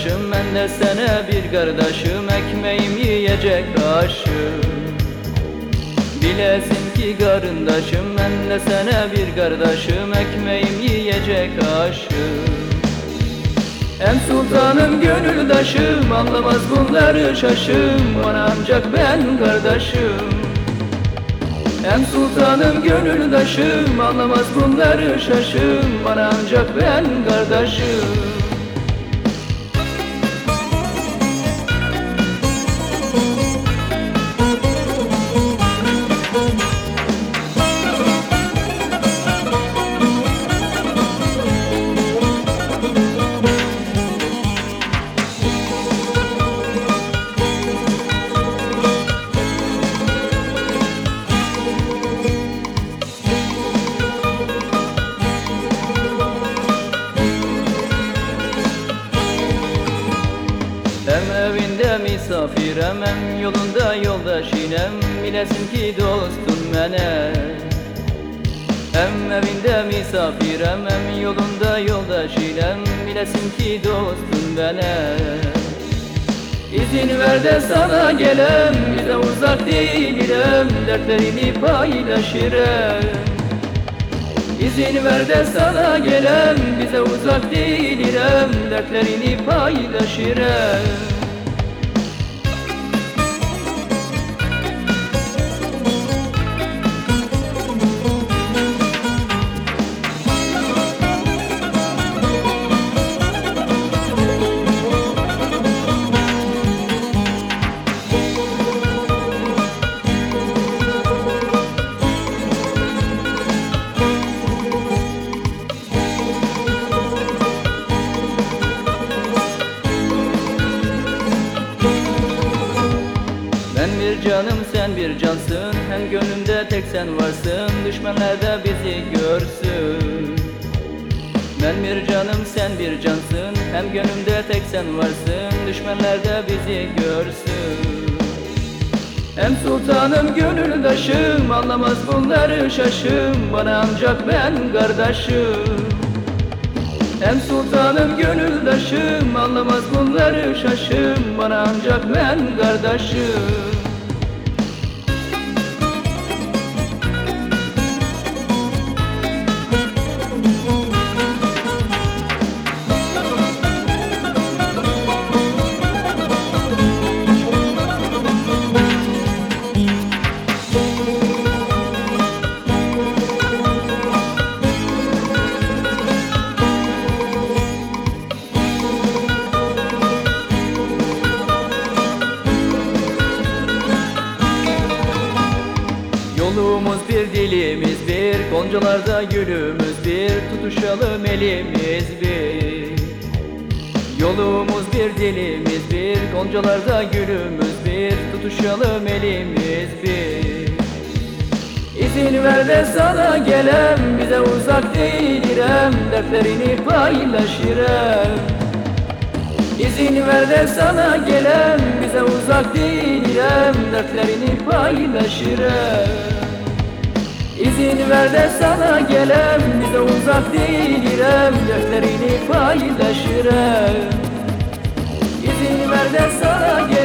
kardeşim ben de sana bir kardeşim. Ekmeğim yiyecek aşım Bilesin ki karındaşım ben de sana bir kardeşim. Ekmeğim yiyecek aşım Em sultanım gönüldaşım anlamaz bunları şaşım. Bana ancak ben kardeşim. Em sultanım gönüldaşım anlamaz bunları şaşım. Bana ancak ben kardeşim Hem evinde misafirem hem yolunda yoldaşinem Bilesin ki dostum mene Hem evinde misafirem hem yolunda yoldaşinem Bilesin ki dostum bene İzin ver de sana gelem Bize uzak değilim. Dertlerini paylaşırım. İzin ver de sana gelem Bize uzak değilim. Dertlerini paylaşırım gönlümde tek sen varsın Düşmanlar da bizi görsün. Ben bir canım sen bir cansın Hem gönlümde tek sen varsın Düşmanlar da bizi görsün. Hem sultanım gönüldaşım Anlamaz bunları şaşım Bana ancak ben kardeşim. Hem sultanım gönüldaşım Anlamaz bunları şaşım Bana ancak ben kardeşim Goncalarda gülümüz bir Tutuşalım elimiz bir. Yolumuz bir dilimiz bir Goncalarda gülümüz bir Tutuşalım elimiz bir. İzin ver de sana gelem Bize uzak değilirem Dertlerini paylaşırem İzin ver de sana gelem Bize uzak değilirem Dertlerini paylaşırım İzin ver de sana gelem Bize uzak değilirem Dertlerini paylaşırım. İzin ver de sana gelem